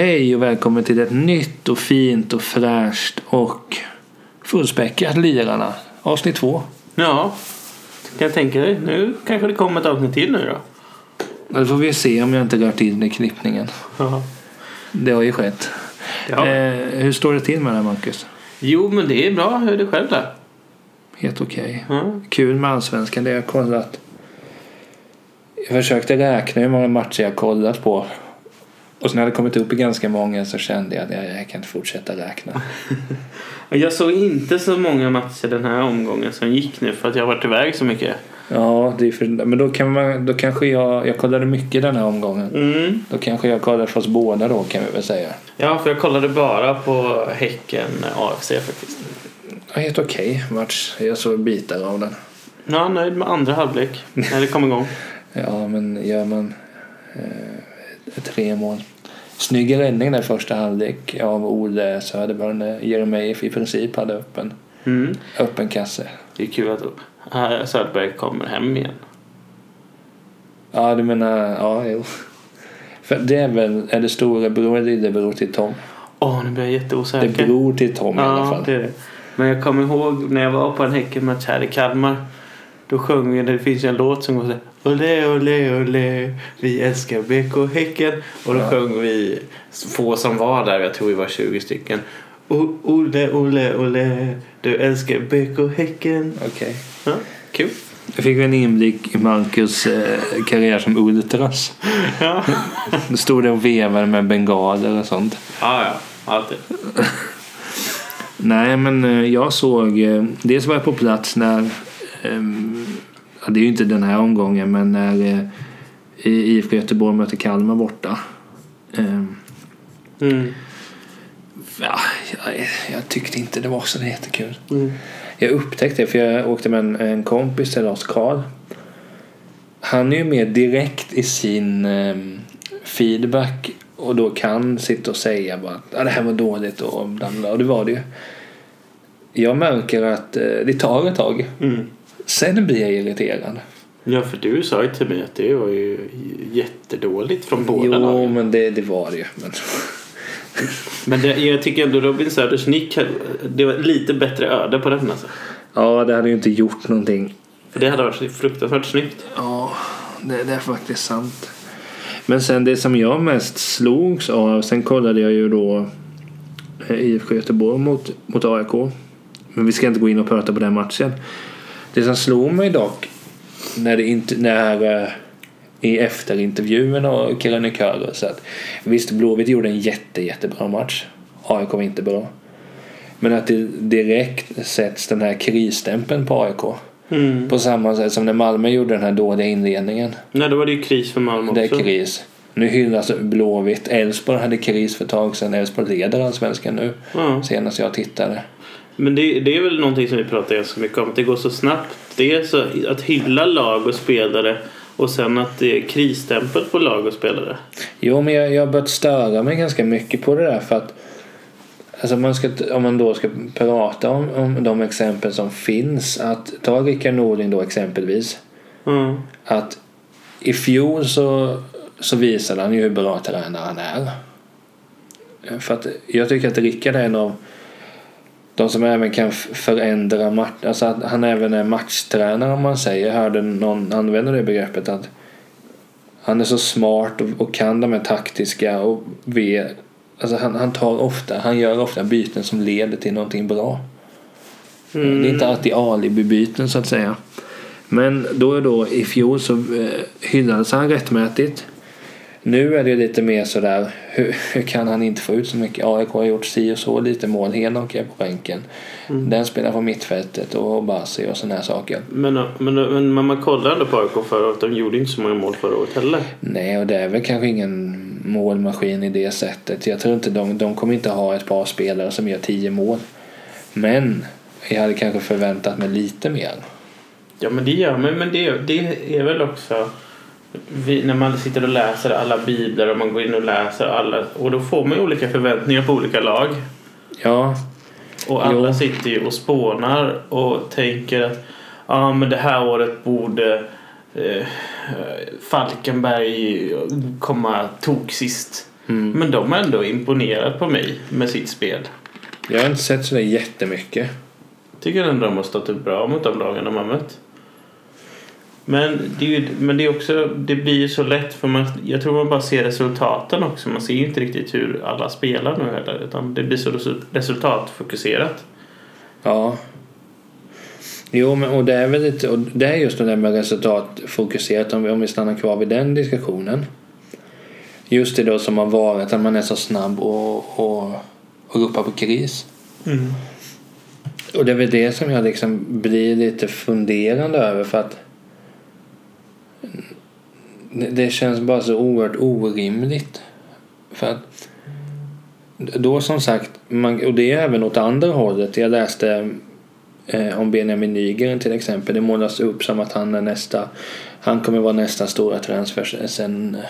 Hej och välkommen till ett nytt och fint och fräscht och fullspäckat Lirarna. Avsnitt två. Ja, kan jag tänka dig. Nu kanske det kommer ett avsnitt till nu då. Då får vi se om jag inte rört in i klippningen. Ja. Det har ju skett. Ja. Eh, hur står det till med det här, Marcus? Jo, men det är bra. Hur är det själv då? Helt okej. Ja. Kul med Allsvenskan. Det har jag kollat. Jag försökte räkna hur många matcher jag kollat på. Och sen när det kommit upp i ganska många så kände jag att jag, jag kan inte fortsätta räkna. Jag såg inte så många matcher den här omgången som gick nu för att jag har varit iväg så mycket. Ja, det är för, men då, kan man, då kanske jag... Jag kollade mycket den här omgången. Mm. Då kanske jag kollade för oss båda då kan vi väl säga. Ja, för jag kollade bara på Häcken AFC faktiskt. Ja, helt okej match. Jag såg bitar av den. Ja, nöjd med andra halvlek när det kom igång. Ja, men gör man eh, tre mål. Snygg räddning där första halvlek av Ole Söderberg när Jeremejeff i princip hade öppen, Mm. öppen kasse. Det är kul att Söderberg kommer hem igen. Ja, du menar... Ja, jo. För det är väl... Är det storebror eller lillebror till Tom? Åh, nu blir jag Det jätteosäker. är bror till Tom i alla Ja, fall. det är det. Men jag kommer ihåg när jag var på en Häckenmatch här i Kalmar. Då sjöng vi, det finns ju en låt som går så här, Ole, ole, ole, vi älskar BK Häcken. Och då Ja. sjöng vi, få som var där, jag tror vi var 20 stycken. O- Ole, ole, ole, du älskar BK Häcken. Okej. Ja, kul. Jag fick en inblick i Marcus eh, karriär som ultras. Ja, Då stod det och vevade med bengaler och sånt. ja, ja alltid. Nej, men eh, jag såg... eh, Dels var jag på plats när... ehm, Ja, det är ju inte den här omgången, men när eh, I- IFK Göteborg mötte Kalmar borta. Ehm, Mm. Ja, jag, jag tyckte inte det var så jättekul. Mm. Jag upptäckte det för jag åkte med en, en kompis till oss, Karl. Han är ju mer direkt i sin ehm, feedback och då kan sitta och säga bara att ah, det här var dåligt och bla bla. Och det var det ju. Jag märker att eh, det tar ett tag. Mm. Sen blir jag irriterad. Ja, för du sa ju till mig att det var ju jättedåligt från båda jo, lagen. men det, det var det ju. Men... Men det, jag tycker ändå Robin Söders nick, det var lite bättre öde på den alltså. Ja, det hade ju inte gjort någonting. För det hade varit fruktansvärt snyggt. Ja, det, det är faktiskt sant. Men sen det som jag mest slogs av, sen kollade jag ju då eh, IFK Göteborg mot, mot AIK. Men vi ska inte gå in och prata på den matchen. Det som slog mig dock när, det inte, när eh, i efterintervjun och krönikörer så att visst Blåvitt gjorde en jätte, jättebra match. AIK var inte bra. Men att det direkt sätts den här krisstämpeln på AIK. Mm. På samma sätt som när Malmö gjorde den här dåliga inledningen. Nej, då var det ju kris för Malmö Det är också. kris. Nu hyllas Blåvitt. Elfsborg hade kris för ett tag sedan. Elfsborg leder allsvenskan nu. Ja. Senast jag tittade. Men det, det är väl någonting som vi pratar ganska mycket om. Att det går så snabbt. Det är så att hylla lag och spelare och sen att det är krisstämpel på lag och spelare. Jo, men jag, jag har börjat störa mig ganska mycket på det där för att Alltså man ska, om man då ska prata om, om de exempel som finns. Att ta Rickard Norling då exempelvis. Ja. Att i fjol så, så visade han ju hur bra tränare han är. För att jag tycker att Rickard är en av de som även kan förändra match. Alltså att han även är matchtränare om man säger. Jag hörde någon använda det begreppet att han är så smart och, och kan de här taktiska och vet, alltså han, han tar ofta, han gör ofta byten som leder till någonting bra. Mm. Det är inte alltid alibi-byten så att säga. Men då och då i fjol så eh, hyllades han rättmätigt. Nu är det lite mer sådär, hur, hur kan han inte få ut så mycket? AIK har gjort si och så lite mål. Henok är på bänken. Den spelar på mittfältet och Basi och sådana här saker. Men, men, men, men man kollar ändå på AIK förra året. De gjorde inte så många mål förra året heller. Nej, och det är väl kanske ingen målmaskin i det sättet. Jag tror inte de, de kommer inte ha ett par spelare som gör tio mål. Men jag hade kanske förväntat mig lite mer. Ja men det gör man. Men det, det är väl också vi, när man sitter och läser alla biblar och man går in och läser alla och då får man ju olika förväntningar på olika lag. Ja, Och alla Jo. sitter ju och spånar och tänker att ja men det här året borde eh, Falkenberg komma tok sist. Mm. Men de har ändå imponerat på mig med sitt spel. Jag har inte sett sådär jättemycket. Tycker ändå de har stått upp bra mot de lagen de har mött. Men det, är ju, men det är också, det blir ju så lätt för man, jag tror man bara ser resultaten också. Man ser ju inte riktigt hur alla spelar nu heller. Utan det blir så resu- resultatfokuserat. Ja. Jo, men och det är väl lite, och det är just det där med resultatfokuserat om vi, om vi stannar kvar vid den diskussionen. Just det då som har varit att man är så snabb och, och, och ropar på kris. Och det är väl det som jag liksom blir lite funderande över för att det känns bara så oerhört orimligt. För att då som sagt, man, och det är även åt andra hållet. Jag läste eh, om Benjamin Nygren till exempel. Det målas upp som att han är nästa, han kommer vara nästa stora transfer sen eh,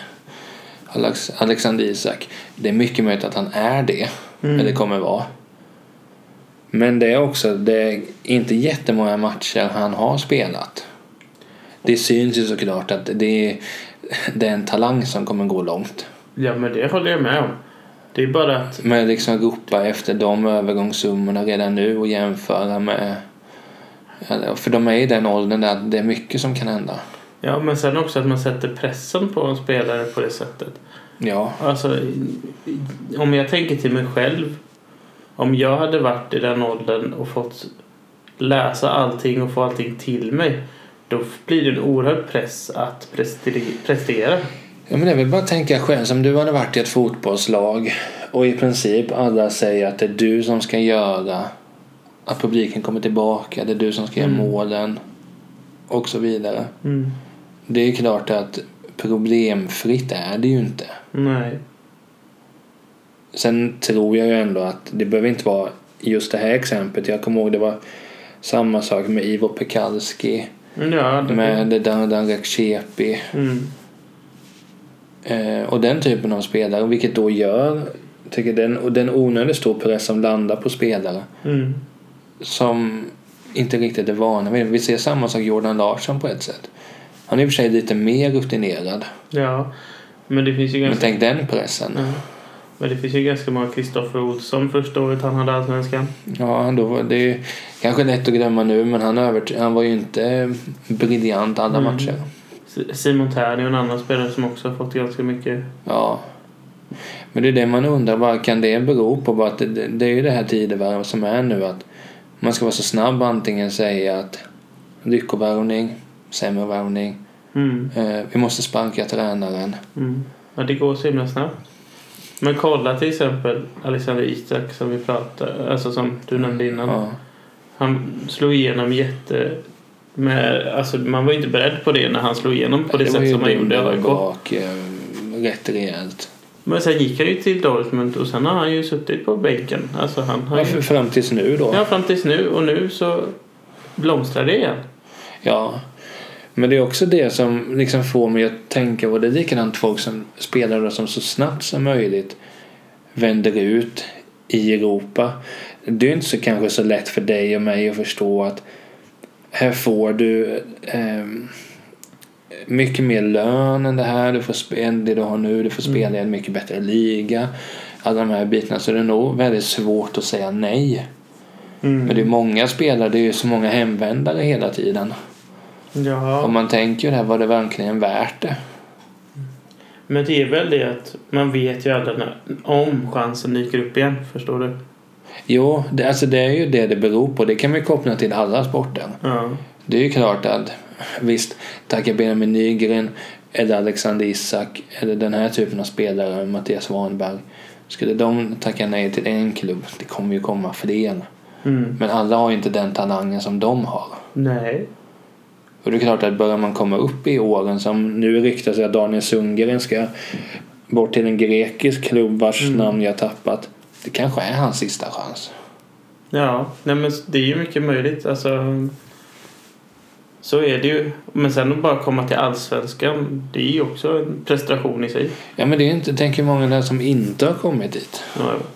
Alex, Alexander Isak. Det är mycket möjligt att han är det. Mm. Eller kommer vara. Men det är också, det är inte jättemånga matcher han har spelat. Det syns ju såklart att det är, det är en talang som kommer gå långt. Ja men det håller jag med om. Det är bara att Men liksom ropa efter de övergångssummorna redan nu och jämföra med... För de är i den åldern där det är mycket som kan hända. Ja, men sen också att man sätter pressen på en spelare på det sättet. Ja, Alltså, om jag tänker till mig själv. Om jag hade varit i den åldern och fått läsa allting och få allting till mig. Då blir det en oerhörd press att prestera- ja men det är väl bara att tänka själv som du hade varit i ett fotbollslag och i princip alla säger att det är du som ska göra att publiken kommer tillbaka, det är du som ska göra Mm. målen och så vidare. Mm. Det är klart att problemfritt är det ju inte. Nej. Sen tror jag ju ändå att det behöver inte vara just det här exemplet. Jag kommer ihåg det var samma sak med Ivo Pekalski, Ja, det med Dandan Rekshiepi Mm. eh, och den typen av spelare. Vilket då gör, tycker den, och den onödigt stor press som landar på spelare Mm. som inte riktigt är vana vid. Vi ser samma sak Jordan Larsson på ett sätt. Han är i och för sig lite mer rutinerad. Ja. Men det finns ju Men ganska... tänk den pressen. Ja. Men det finns ju ganska många Kristoffer Olsson första året han hade Allsvenskan. Ja, då var det är kanske lätt att glömma nu men han, övert- han var ju inte briljant alla Mm. matcher. Simon Tern är en annan spelare som också har fått ganska mycket. Ja. Men det är det man undrar, vad kan det bero på? Bara att det, det, är ju det här tidevarv som är nu att man ska vara så snabb antingen säga att lyckovärvning, sämre värvning, Mm. eh, vi måste sparka tränaren. Mm. Ja, det går så himla snabbt. Men kolla till exempel Alexander Isak som vi pratade, alltså som du nämnde innan. Ja. Han slog igenom jätte... Med, alltså man var ju inte beredd på det när han slog igenom på det, var sätt som han gjorde i AIK. bak eh, rätt rejält. Men sen gick han ju till Dortmund och sen har han ju suttit på bänken. Alltså han har Ja, ju... fram tills nu då. Ja, fram tills nu. Och nu så blomstrar det igen. Ja. Men det är också det som liksom får mig att tänka på det är likadant folk som spelar som så snabbt som möjligt vänder ut i Europa. Det är inte så kanske så lätt för dig och mig att förstå att här får du ehm, mycket mer lön än det här. Du får spela det du har nu. Du får spela i en mycket bättre liga. Alla de här bitarna. Så det är nog väldigt svårt att säga nej. Mm. Men det är många spelare. Det är ju så många hemvändare hela tiden. Ja. Om man tänker ju det här, var det verkligen värt det? Men det är väl det att man vet ju aldrig när, om chansen dyker upp igen. Förstår du? Jo, det, alltså det är ju det det beror på. Det kan vi koppla till alla sporter. Ja. Det är ju klart att visst, tacka Benjamin Nygren eller Alexander Isak eller den här typen av spelare, Mattias Warnberg. Skulle de tacka nej till en klubb, det kommer ju komma fler. Mm. Men alla har ju inte den talangen som de har. Nej. Och det är klart att börjar man komma upp i åren som nu ryktas att Daniel Sundgren ska bort till en grekisk klubb vars Mm. namn jag tappat. Det kanske är hans sista chans. Ja, nej men det är ju mycket möjligt. Alltså, så är det ju. Men sen att bara komma till allsvenskan, det är ju också en prestation i sig. Ja men det är inte, tänk hur många där som inte har kommit dit.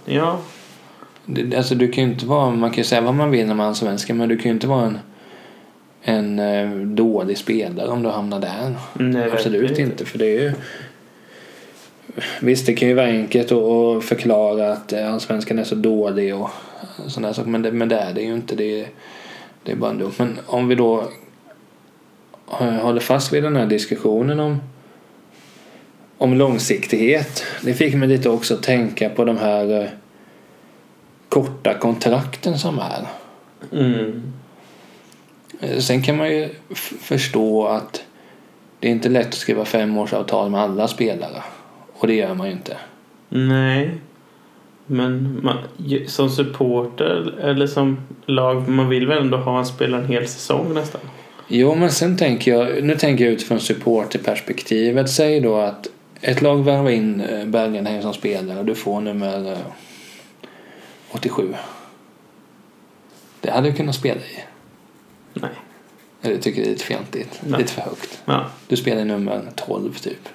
Ja, Det, alltså du kan ju inte vara, man kan ju säga vad man vill när man är svenska men du kan ju inte vara en, en eh, dålig spelare om du hamnar där. nej, Absolut verkligen inte för det är ju Visst, det kan ju vara enkelt att- förklara att eh, allsvenskan är så dålig och sådana saker. Men det, men det är det ju inte. Det är, det är bara dumt. Men om vi då håller fast vid den här diskussionen om, om långsiktighet. Det fick mig lite också att tänka på de här eh, korta kontrakten som är. Mm. Eh, Sen kan man ju förstå att det är inte lätt att skriva femårsavtal med alla spelare. Och det gör man ju inte. Nej. Men man, som supporter eller som lag, man vill väl ändå ha en spelare en hel säsong nästan? Jo, men sen tänker jag, nu tänker jag utifrån supporterperspektivet. Säg då att ett lag värvar in eh, Bergenheim som spelare och du får nummer eh, 87. Det hade du kunnat spela i. Nej. Eller tycker det är lite fjantigt. Nej. Lite för högt. Ja. Du spelar nummer 12 typ.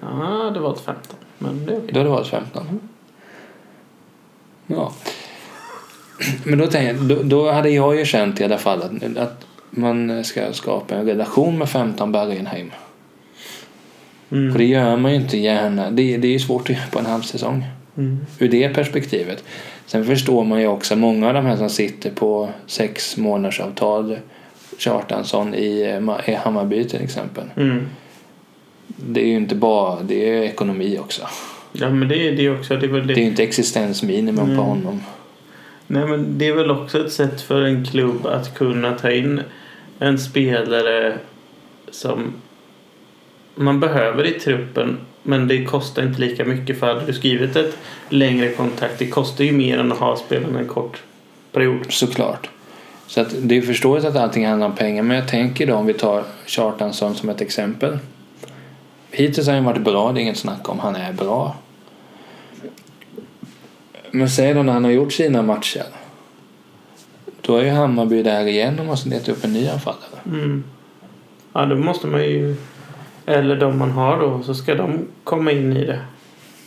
ja, det var ett 15. Men det är okej. Då hade det varit 15. Ja. Men då, tänkte, jag- då, då hade jag ju känt i alla fall att, att man ska skapa en relation med 15 Bergenheim. Mm. Och det gör man ju inte gärna. Det, det är ju svårt att göra på en halv säsong. Mm. Ur det perspektivet. Sen förstår man ju också många av de här som sitter på sex månaders avtal. Kjartansson i, i Hammarby till exempel. Mm. Det är ju inte bara, det är ekonomi också. Ja, men det är det också. Det är väl det. Det är inte existensminimum på Mm. honom. Nej, men det är väl också ett sätt för en klubb att kunna ta in en spelare som man behöver i truppen men det kostar inte lika mycket för hade du skrivit ett längre kontrakt det kostar ju mer än att ha spelarna en kort period. Såklart. Så att det är förståeligt att allting handlar om pengar. Men jag tänker då om vi tar Kjartansson som ett exempel. Hittills har han varit bra, det är inget snack om. Han är bra. Men säg då när han har gjort sina matcher. Då är ju Hammarby där igen och måste leta upp en ny anfallare. Mm. Ja, då måste man ju eller de man har då så ska de komma in i det.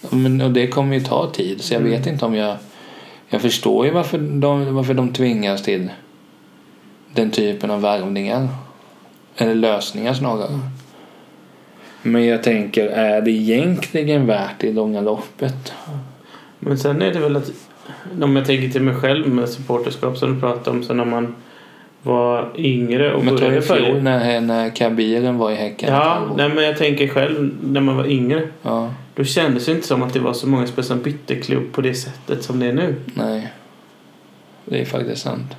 Men, och det kommer ju ta tid. Så jag Mm. vet inte om jag... Jag förstår ju varför de, varför de tvingas till den typen av värvningar. Eller lösningar snarare. Men jag tänker, är det egentligen värt det i långa loppet? Men sen är det väl att om jag tänker till mig själv med supporterskap som du pratade om så när man var yngre och Men började följa. när, när Kabiren var i Häcken. Ja, nej, men jag tänker själv när man var yngre. ja, Då kändes det inte som att det var så många spelare som bytte klubb på det sättet som det är nu. nej. Det är faktiskt sant.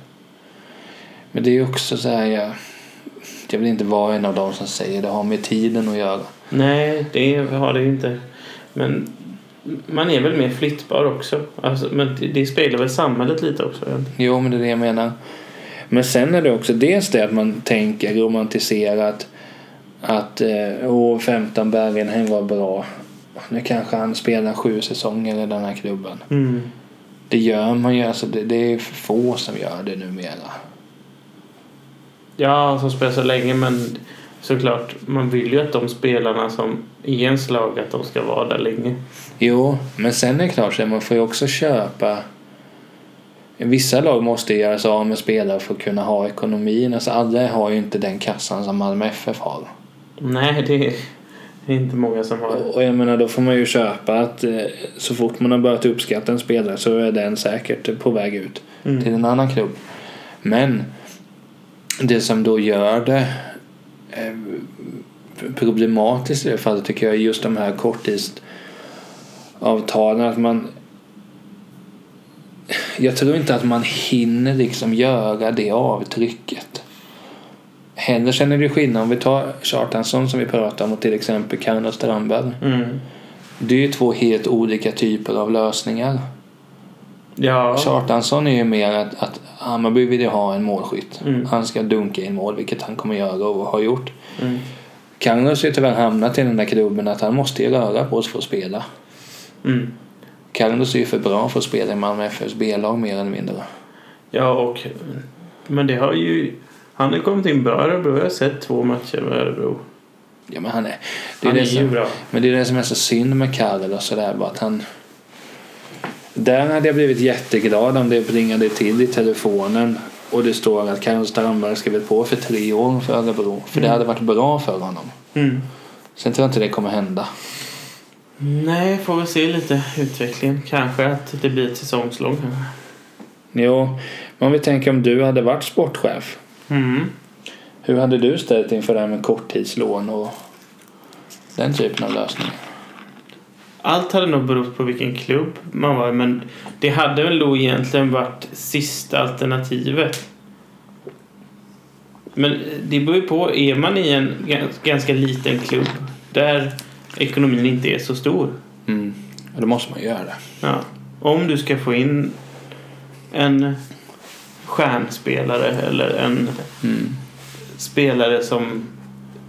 Men det är också så här, jag, jag vill inte vara en av dem som säger det har med tiden att göra. Nej, det har det inte. Men man är väl mer flyttbar också. Alltså, men det, det speglar väl samhället lite också. Jo, men det är det jag menar. Men sen är det också dels det att man tänker romantiserat att eh, åh, 15 Bergenheim var bra. Nu kanske han spelar sju säsonger i den här klubben. Mm. Det gör man ju. Alltså, det, det är få som gör det numera. Ja, som spelar så länge men såklart, man vill ju att de spelarna som i ens lag att de ska vara där länge. Jo, men sen är det klart så man får ju också köpa Vissa lag måste göra sig av med spelare för att kunna ha ekonomin. Alltså alla har ju inte den kassan som Malmö FF har. Nej, det är inte många som har. Och jag menar då får man ju köpa att eh, så fort man har börjat uppskatta en spelare så är den säkert på väg ut Mm. till en annan klubb. Men det som då gör det eh, problematiskt i det fallet tycker jag är just de här korttidsavtalen. Att man jag tror inte att man hinner liksom göra det avtrycket. Heller känner du skillnad om vi tar Kjartansson som vi pratade om och till exempel Carlos Strandberg. Mm. Det är ju två helt olika typer av lösningar. Ja. Kjartansson är ju mer att, att Hammarby vill ju ha en målskytt. Mm. Han ska dunka in mål, vilket han kommer göra och har gjort. Mm. Carlos har ju tyvärr hamnat i den där klubben att han måste ju röra på sig för att spela. Mm. Carlos är ju för bra för att spela i Malmö FFs B-lag mer eller mindre. Ja, och... Men det har ju... Han har kommit in bra i Örebro. Jag har sett två matcher med Örebro. Ja, men han är... Det är Han det är ju som, bra. men det är det som är så synd med Carlos sådär bara att han... Där hade jag blivit jätteglad om det ringade till i telefonen och det står att Carlos Strandberg skrivit på för tre år för Örebro. För det Mm. hade varit bra för honom. Mm. Sen tror jag inte det kommer hända. Nej, får väl se lite utvecklingen. Kanske att det blir ett säsongslång. Jo, men om vi tänker om du hade varit sportchef. Mm. Hur hade du ställt inför det här med korttidslån och den typen av lösningar? Allt hade nog berott på vilken klubb man var men det hade väl då egentligen varit sista alternativet. Men det beror ju på. Är man i en gans- ganska liten klubb där ekonomin inte är så stor. Mm. Ja, då måste man göra det. Ja. Om du ska få in en stjärnspelare eller en Mm. spelare som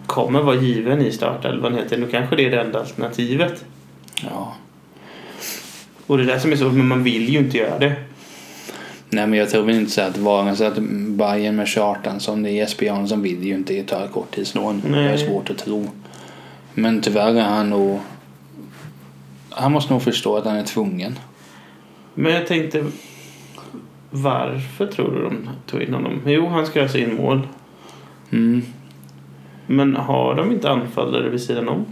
kommer vara given i startelvan då kanske det är det enda alternativet. Ja. Och det är det som är så, men man vill ju inte göra det. Nej, men jag tror väl inte så att vare sig att Bayern med Chartan som det är Jesper Jansson vill ju inte ta ett korttidslån. Det är svårt att tro. Men tyvärr är han nog... Han måste nog förstå att han är tvungen. Men jag tänkte, varför tror du de tog in honom? Jo, han ska göra in mål. Mm. Men har de inte anfallare vid sidan om?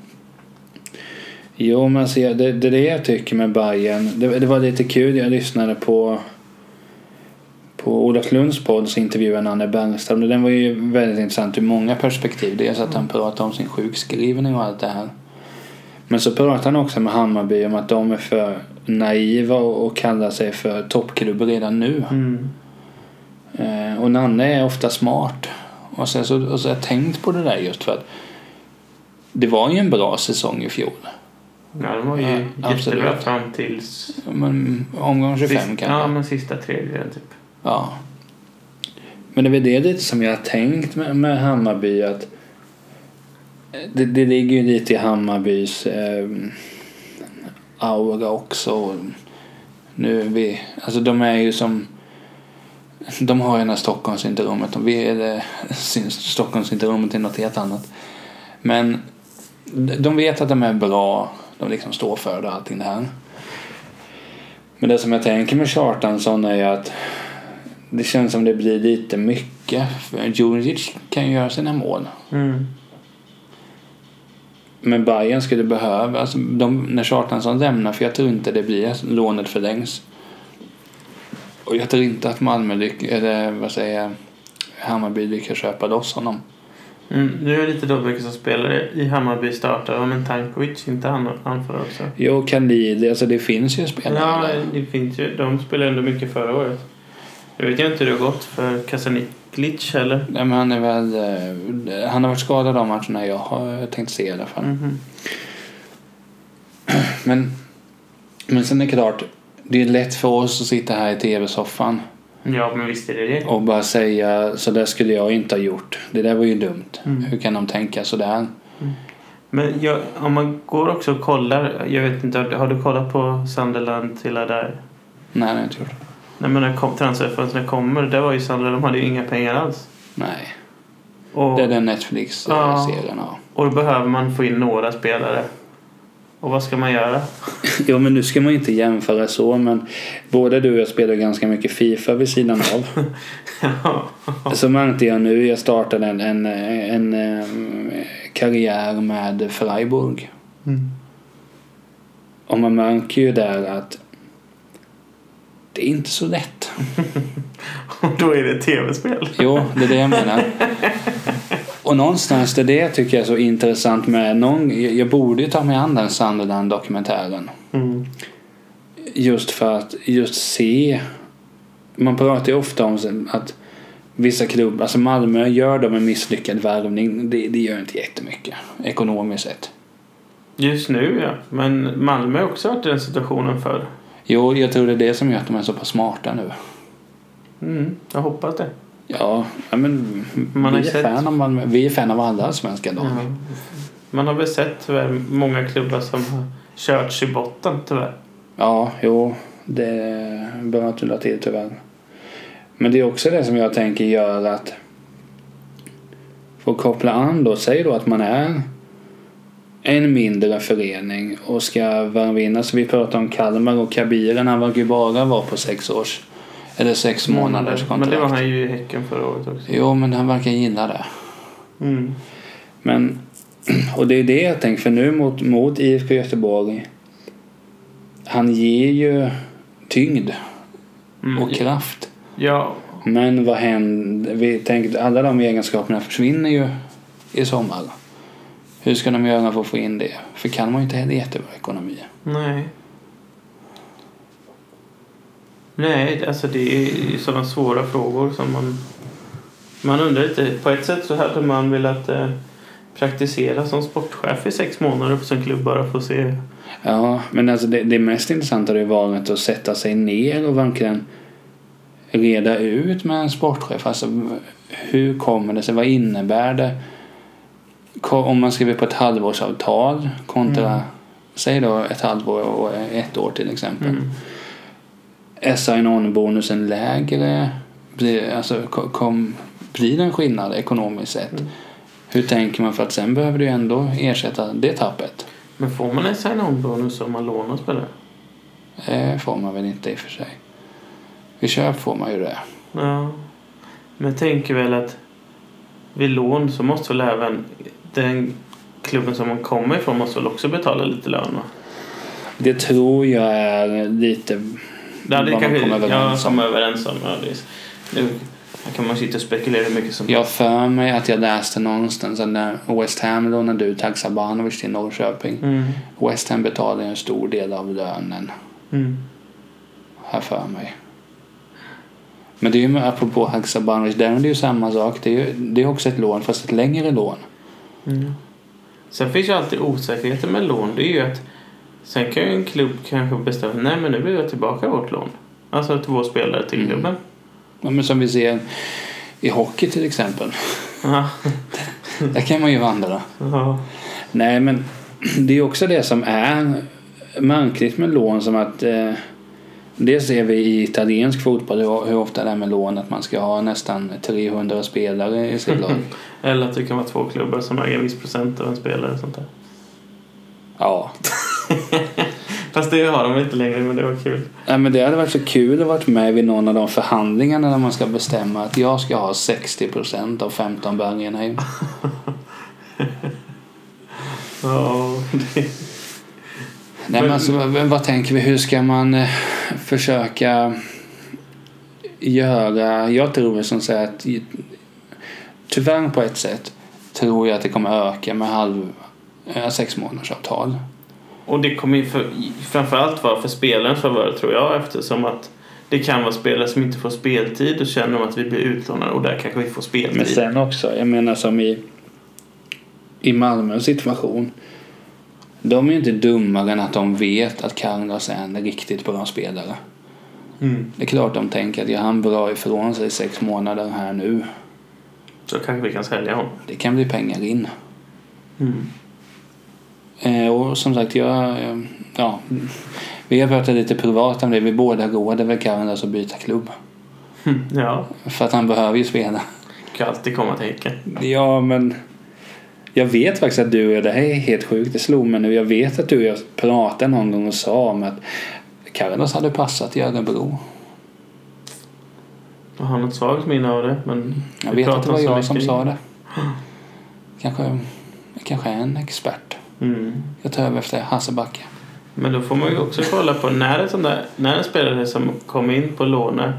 Jo, men alltså, det, det är det jag tycker med Bayern. Det, det var lite kul. Jag lyssnade på på Olof Lunds podd så intervjuade han Anne Bergström. och Den var ju väldigt intressant ur många perspektiv. Dels att han pratade om sin sjukskrivning och allt det här. Men så pratade han också med Hammarby om att de är för naiva och, och kallar sig för toppklubb redan nu. Mm. Eh, och Nanne är ofta smart. Och sen så, och så har jag tänkt på det där just för att det var ju en bra säsong i fjol. Ja, de var ju Ja, jättebra fram tills... Men, omgång 25 sist, kanske. Ja, men sista tredjedelen typ. Ja. Men det är väl det lite som jag har tänkt med, med Hammarby att det, det ligger ju lite i Hammarbys eh, aura också. Nu är vi, alltså de är ju som de har ju den här Stockholmssyndromet och vi är det Stockholmssyndromet är något helt annat. Men de vet att de är bra, de liksom står för det och allting det här. Men det som jag tänker med Kjartansson är att det känns som det blir lite mycket. Djurdjic kan ju göra sina mål. Mm. Men Bayern skulle behöva, alltså de, när Kjartansson lämnar, för jag tror inte det blir att lånet förlängs. Och jag tror inte att Malmö lyck, eller vad säger Hammarby lyckas köpa loss honom. Mm. Nu är lite vilka som spelar i Hammarby startar, men Tankovic inte han anför också. Jo, Khalid, alltså det finns ju spelare Ja, det finns ju. De spelade ändå mycket förra året. Jag vet ju inte hur det har gått för Kasaniklic eller? Nej, men han är väl, eh, han har varit skadad de matcherna jag har tänkt se i alla fall. Mhm. Men, men sen är det klart, det är lätt för oss att sitta här i tv-soffan Ja, men visst är det det. och bara säga så där skulle jag inte ha gjort. Det där var ju dumt. Mm. Hur kan de tänka så där? Men jag, om man går också och kollar. Jag vet inte, har du- kollat på Sunderland till där? Nej, det har jag inte gjort. Nej men när transferfönstren kommer, det var ju Sunderland, de hade ju inga pengar alls. Nej, Och, det är den. Netflix-serien. Ja. och då behöver man få in några spelare. Och vad ska man göra? Jo, men nu ska man inte jämföra så, men både du och jag spelar ganska mycket Fifa vid sidan av. Ja. Så märkte jag nu, jag startade en, en, en, eh, karriär med Freiburg. Mm. Och man märker ju där att det är inte så lätt. Och då är det ett tv-spel. Jo, det är det jag menar. Och någonstans det är det jag tycker är så intressant med någon, jag jag borde ju ta mig an den Sunderland-dokumentären. Mm. Just för att just se. Man pratar ju ofta om att vissa klubbar, alltså Malmö, gör de en misslyckad värvning. Det, det gör inte jättemycket ekonomiskt sett. Just nu ja. Men Malmö har också varit i den situationen förr. Jo, jag tror det är det som gör att de är så pass smarta nu. Mm, jag hoppas det. Ja, men Man vi, är fan av vi är fan av alla svenska lag. Ja. Man har väl sett tyvärr många klubbar som har körts i botten tyvärr. Ja, jo, det behöver jag inte la till tyvärr. Men det är också det som jag tänker gör att att koppla an då, säg då att man är en mindre förening och ska värva in, alltså vi pratar om Kalmar och Kabiren, han verkar ju bara vara på sex års eller sex månaders men, kontrakt. men det var han ju i Häcken förra året också. Jo, men han verkar gilla det. Mm. Men Och det är det jag tänker, för nu mot, mot IFK Göteborg. Han ger ju tyngd Mm. och kraft. Ja, Men vad händer? Vi tänker, alla de egenskaperna försvinner ju i sommar. Hur ska de göra för att få in det? För kan man ju inte heller jättebra ekonomi. nej. Nej, alltså det är sådana svåra frågor som man... Man undrar lite. På ett sätt så hade man velat eh, praktisera som sportchef i sex månader på sin klubb bara för att se. Ja, men alltså det, det mest intressanta hade ju varit att sätta sig ner och verkligen reda ut med en sportchef. Alltså hur kommer det sig? Vad innebär det? Om man skriver på ett halvårsavtal kontra, Mm. säg då ett halvår och ett år till exempel. Mm. Sign-on-bonusen lägre? Blir, alltså, ko- kom, blir det en skillnad ekonomiskt sett? Mm. Hur tänker man? För att sen behöver du ändå ersätta det tappet. Men får man en sign-on-bonus om man lånar spelare? Det får man väl inte i och för sig. Vid köp får man ju det. Ja. Men jag tänker väl att vid lån så måste väl även den klubben som man kommer ifrån måste väl också betala lite lön va? Det tror jag är lite Det hade kanske, kommer överens ja, om. överens om. Ja, det är, nu här kan man sitta och spekulera hur mycket som Jag för mig att jag läste någonstans att när West Ham lånade ut Haksabanovic till Norrköping. Mm. West Ham betalar ju en stor del av lönen. Mm. Här för mig. Men det är ju apropå Haksabanovic, där är det ju samma sak. Det är ju det är också ett lån, fast ett längre lån. Mm. Sen finns ju alltid osäkerheten med lån. Det är ju att sen kan ju en klubb kanske bestämma nej men nu vill jag tillbaka vårt lån. Alltså två spelare till Mm. klubben. Ja, Men som vi ser i hockey till exempel. Ja. Där kan man ju vandra. Ja. Nej, men det är också det som är märkligt med lån som att eh, det ser vi i italiensk fotboll hur, ofta det är med lån att man ska ha nästan 300 spelare i sitt lag. Eller att det kan vara två klubbar som äger en viss procent av en spelare och sånt där. Ja. Fast det har de inte längre men det var kul. Nej, men det hade varit så kul att varit med vid någon av de förhandlingarna när man ska bestämma att jag ska ha 60% av 15 Bergenheim. Ja, det... Nej, men alltså, vad, vad tänker vi? Hur ska man eh, försöka göra? Jag tror som sagt att tyvärr på ett sätt tror jag att det kommer öka med halv, eh, sex månaders avtal. Och det kommer ju för, framförallt vara för spelarens favör tror jag eftersom att det kan vara spelare som inte får speltid och känner att vi blir utlånade och där kanske vi får speltid. Men sen också, jag menar som i, i Malmös situation. De är ju inte dummare än att de vet att Carlos är en riktigt bra spelare. Mm. Det är klart de tänker att gör han bra ifrån sig sex månader här nu. Så kanske vi kan sälja honom. Det kan bli pengar in. Mm. Eh, och som sagt, jag, eh, ja, vi har pratat lite privat om det. Vi båda råder väl Carlos att byta klubb. Ja, För att han behöver ju spela. kan alltid komma till Häcken. Ja, men jag vet faktiskt att du och jag, det här är helt sjukt, det slog mig nu. Jag vet att du och jag pratade någon gång och sa om att Carlos hade passat i Örebro. Jag har något svagt minne av det men Jag vet att det var jag som sa det. Kanske, kanske är en expert. Mm. Jag tar över efter Hasse Backe. Men då får man ju också kolla på när, en sån där, när en spelare som kommer in på lånet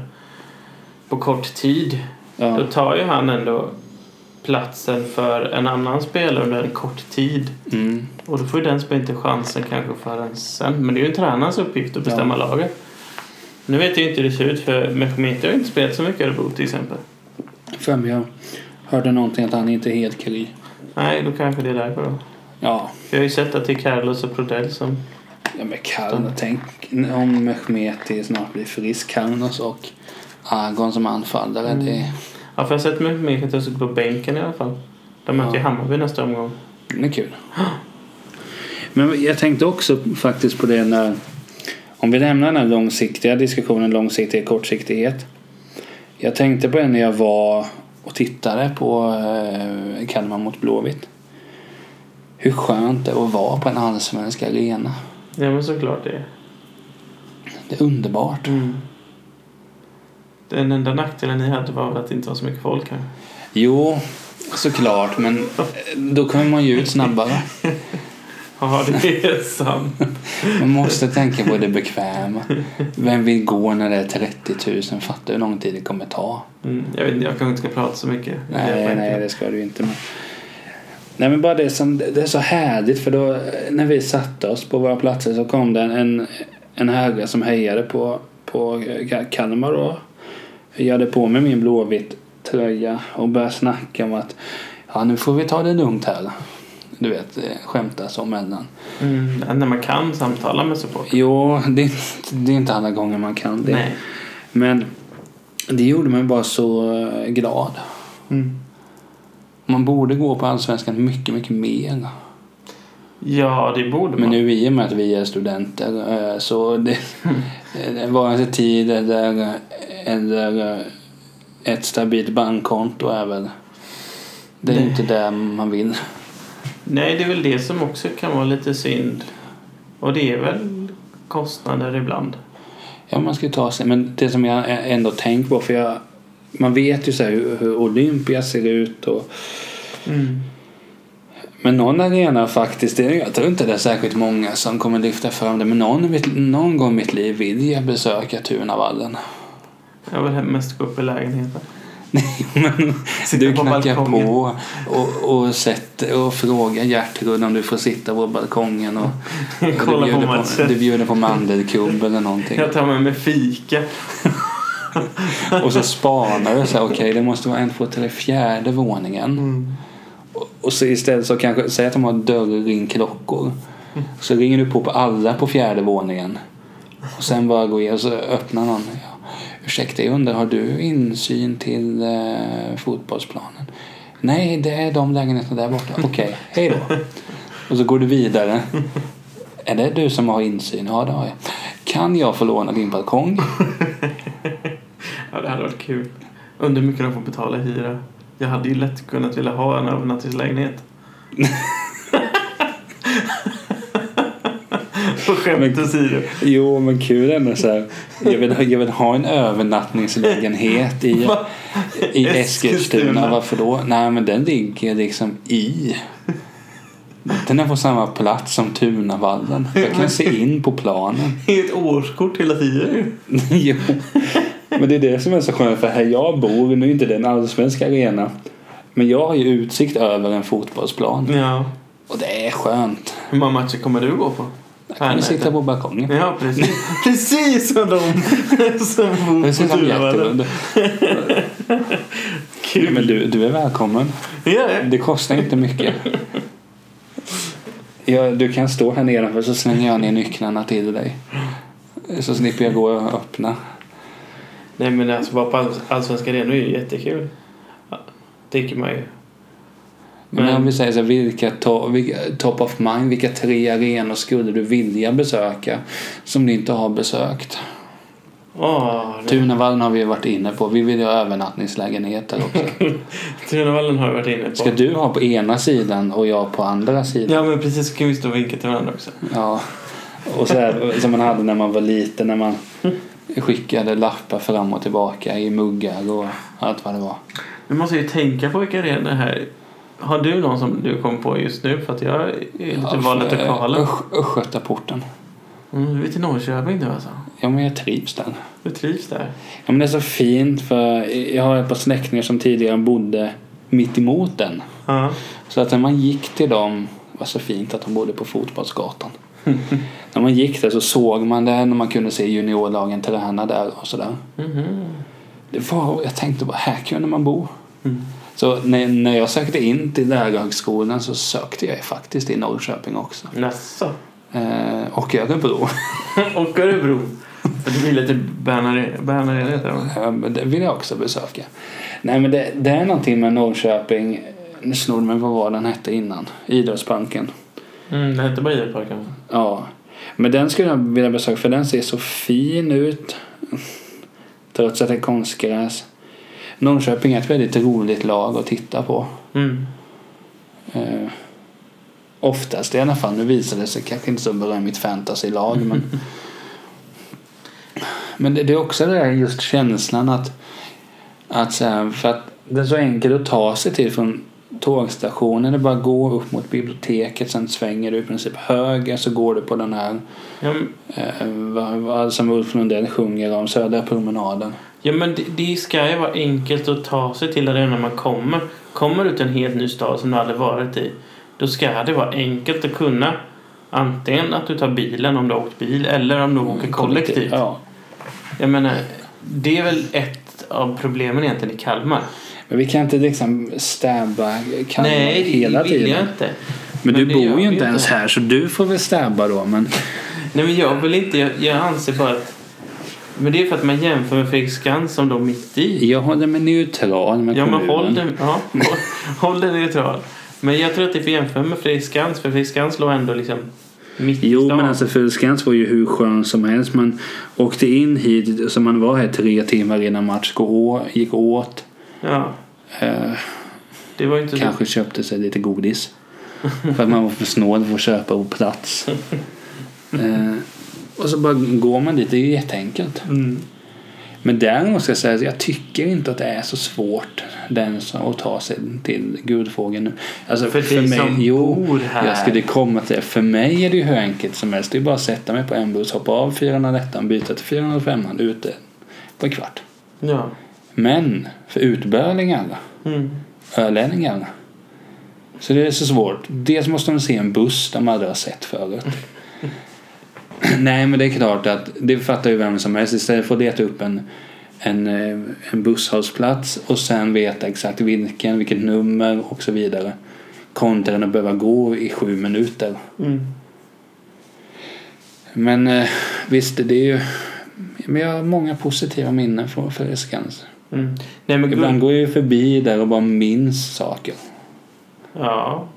på kort tid Ja. då tar ju han ändå platsen för en annan spelare under en kort tid. Mm. Och då får ju den spelaren inte chansen kanske förrän sen. Men det är ju en tränarens uppgift att bestämma laget. Nu vet jag ju inte hur det ser ut för Mehmeti har ju inte spelat så mycket i Örebro till exempel. För mig, jag hörde någonting att han inte är helt kry. Nej, då kanske det är därför då. Ja, Jag har ju sett att det är Carlos och Prodell som... ja men Carlos, tänk om Mehmeti snart blir frisk. Carlos och Argon som anfallare. Mm. Det, Ja, för jag har sett Mehmeti suttit på bänken i alla fall. De möter ju Ja. Hammarby nästa omgång. det är kul. Men jag tänkte också faktiskt på det när om vi lämnar den här långsiktiga diskussionen långsiktighet kortsiktighet. Jag tänkte på det när jag var och tittade på eh, Kalmar mot Blåvitt. Hur skönt det är att vara på en allsvensk arena. Ja, men såklart det är. Det är underbart. Mm. Den enda nackdelen ni hade var väl att det inte var så mycket folk här. Jo, såklart, men då kommer man ju ut snabbare. Ja, det är sant. Man måste tänka på det bekväma. Vem vill gå när det är 30 000? Fattar hur lång tid det kommer ta? Mm, jag vet inte, jag kanske inte ska prata så mycket. Nej, nej, det ska du inte. Men... Nej, men bara det som det är så härligt för då när vi satte oss på våra platser så kom det en, en herre som hejade på, på Kalmar då. Jag hade på mig min blåvitt tröja och började snacka om att ja, nu får vi ta det lugnt här. Du vet, skämta så mellan. Mm, när man kan samtala med support. Jo, det, är- det är inte alla gånger man kan det. Nej. Men det gjorde mig bara så eh, glad. Mm. Man borde gå på Allsvenskan mycket, mycket mer. Ja, det borde Men man. nu i och med att vi är studenter eh, så det, det var inte tid eller, eller eh, ett stabilt bankkonto är väl det är Nej. inte där man vill. Nej, det är väl det som också kan vara lite synd. Och det är väl kostnader ibland. Ja, man ska ju ta sig. Men det som jag ändå tänkt på, för jag, man vet ju så här hur, hur Olympia ser ut och Mm. Men någon arena faktiskt, jag tror inte det är särskilt många som kommer lyfta fram det, men någon, någon gång i mitt liv vill jag besöka Tunavallen. Jag vill mest gå upp i lägenheten. Nej, men Sitta du på knackar balkongen. på och, och, sätter, och frågar Gertrud om du får sitta på balkongen och, och Kolla du, på bjuder matchen. du bjuder på mandelkubb eller någonting. Jag tar med mig fika. Och så spanar du så här, okej det måste vara en, två, tre, fjärde våningen. Mm. Och- Och så istället så kanske, säg att de har dörrringklockor. Så ringer du på på alla på fjärde våningen. Och sen bara går in och så öppnar någon. Ja, ursäkta, jag undrar, har du insyn till eh, fotbollsplanen? Nej, det är de lägenheterna där borta. Okej, hej då. Och så går du vidare. Är det du som har insyn? Ja, det har jag. Kan jag få låna din balkong? Ja, det hade varit kul. Undrar hur mycket de får betala i hyra. Jag hade ju lätt kunnat vilja ha en övernattningslägenhet. På skämt åsido. Jo, men kul ändå så här. Jag vill, jag vill ha en övernattningslägenhet i, i Eskilstuna. Varför då? Nej, men den ligger liksom i. Den är på samma plats som Tunavallen. Jag kan se in på planen. Det är ett årskort hela tiden jo. Men det är det som är så skönt för här jag bor, nu är inte det en allsvensk arena. Men jag har ju utsikt över en fotbollsplan. Ja. Och det är skönt. Hur många matcher kommer du gå på? Jag ju sitta på balkongen. Ja, precis. precis som de som bor Precis som. Kul. Men du, du är välkommen. Ja, ja. Det kostar inte mycket. Ja, du kan stå här nedanför så slänger jag ner nycklarna till dig. Så slipper jag gå och öppna. Nej men alltså vara på all- allsvenska arenor är ju jättekul. Tycker man ju. Men, Men- om vi säger så här, vilka, to, vilka top of mind, vilka tre arenor skulle du vilja besöka som du inte har besökt? Det- Tunavallen har vi varit inne på. Vi vill ju ha övernattningslägenheter också. Tunavallen har jag varit inne på. Ska du ha på ena sidan och jag på andra sidan? Ja men precis så kan vi stå och vinka till varandra också. Ja. Och så här, som man hade när man var liten när man skickade lappar fram och tillbaka i muggar och allt vad det var. Vi måste ju tänka på vilka arenor här. Har du någon som du kom på just nu? För att jag är lite valet och kvalet. Östgö- Östgötaporten. Mm, vi är till Norrköping nu alltså. Ja men jag trivs där. Du trivs där. Ja men det är så fint för jag har ett par släktingar som tidigare bodde mitt emot den. Ja. Så att när man gick till dem det var så fint att de bodde på fotbollsgatan. när man gick där så såg man det när man kunde se juniorlagen träna där och sådär. Mhm. Det var, jag tänkte bara, här kunde man bo. Mm. Så när, när jag sökte in till lärarhögskolan så sökte jag faktiskt i Norrköping också. Jaså? Eh, och Örebro. och Örebro. Du vill till Bernareda heter det det vill jag också besöka. Nej men det, det är någonting med Norrköping. Nu snor mig vad var den hette innan. Idrottsbanken. Mm, det hette bara. Ja. Men den skulle jag vilja besöka för den ser så fin ut. Trots att det är konstgräs. Norrköping är ett väldigt roligt lag att titta på. Mm. Eh, oftast i alla fall. Nu visar det sig kanske inte så bra i mitt fantasylag. Men, men det, det är också det där just känslan att, att så här, för att det är så enkelt att ta sig till från tågstationen. Det bara att gå upp mot biblioteket. Sen svänger du i princip höger så går du på den här Ja, men- eh, som Ulf Lundell sjunger om, Södra promenaden. Ja men det, det ska ju vara enkelt att ta sig till arenan när man kommer. Kommer du till en helt ny stad som du aldrig varit i. Då ska det vara enkelt att kunna antingen att du tar bilen om du har åkt bil eller om du åker kollektivt. Ja. Jag menar, det är väl ett av problemen egentligen i Kalmar. Men vi kan inte liksom stäba Kalmar Nej, hela det vill tiden. jag inte. Men, Men du bor ju inte ens inte. här så du får väl stäba då. Men Nej men jag vill inte, jag, jag anser bara att men det är för att man jämför med Fredriksskans som de mitt i. jag håller mig neutral med Ja men kommunen. håll den, ja, håll- håll den neutral. Men jag tror att det får jämföra med Fredriksskans för Fredriksskans låg ändå liksom mitt i Jo stan. men alltså Fullskans var ju hur skön som helst. Man åkte in hit så man var här tre timmar innan match gå gick åt. Ja, Eh, det var ju inte kanske köpte sig lite godis. för att man var för snål för att köpa på plats. Eh, och så bara går man dit. Det är ju jätteenkelt. Mm. Men däremot ska jag säga att jag tycker inte att det är så svårt den som, att ta sig till Gudfågeln nu. Alltså, För dig som bor här. Jag skulle komma till. För mig är det ju hur enkelt som helst. Det är bara att sätta mig på en buss, hoppa av 401 byta till 405 ute på en kvart. Ja. Men för utbörlingarna, Mm. ölänningarna, så det är så svårt. Dels måste de se en buss de aldrig har sett förut. Nej men det är klart att det fattar ju vem som helst. Istället för att leta upp en, en, eh, en busshållplats och sen veta exakt vilken, vilket nummer och så vidare. Kontra att behöva gå i sju minuter. Mm. Men eh, visst, det är ju... Men jag har många positiva minnen från Fredriksskans. Mm. Nej men Ibland går jag ju förbi där och bara minns saker. Ja.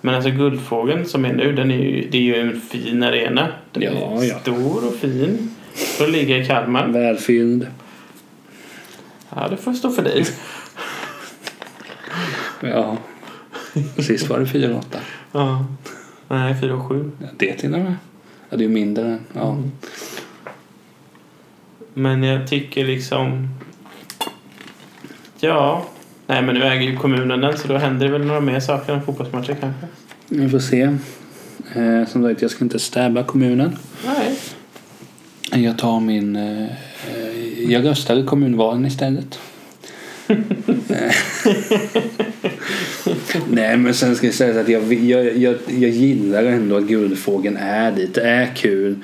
Men alltså Guldfågeln som är nu, den är ju, det är ju en fin arena. Den Ja, är ja. stor och fin. Att ligga i Kalmar. Välfylld. Ja, det får stå för dig. Ja. Sist var det 4-8. Ja. Nej, 4 och 7. Ja, Det till och med. Ja, det är ju mindre. än- Ja. Mm. Men jag tycker liksom... Ja. Nej, men nu äger ju kommunen den så då händer det väl några mer saker än fotbollsmatcher kanske. Vi får se. Eh, som sagt, jag ska inte stäba kommunen. Nej. Jag tar min... Eh, jag röstar i kommunvalen istället. Eh. Nej men sen ska jag säga att jag, jag, jag, jag gillar ändå att Guldfågeln är dit. Det är kul.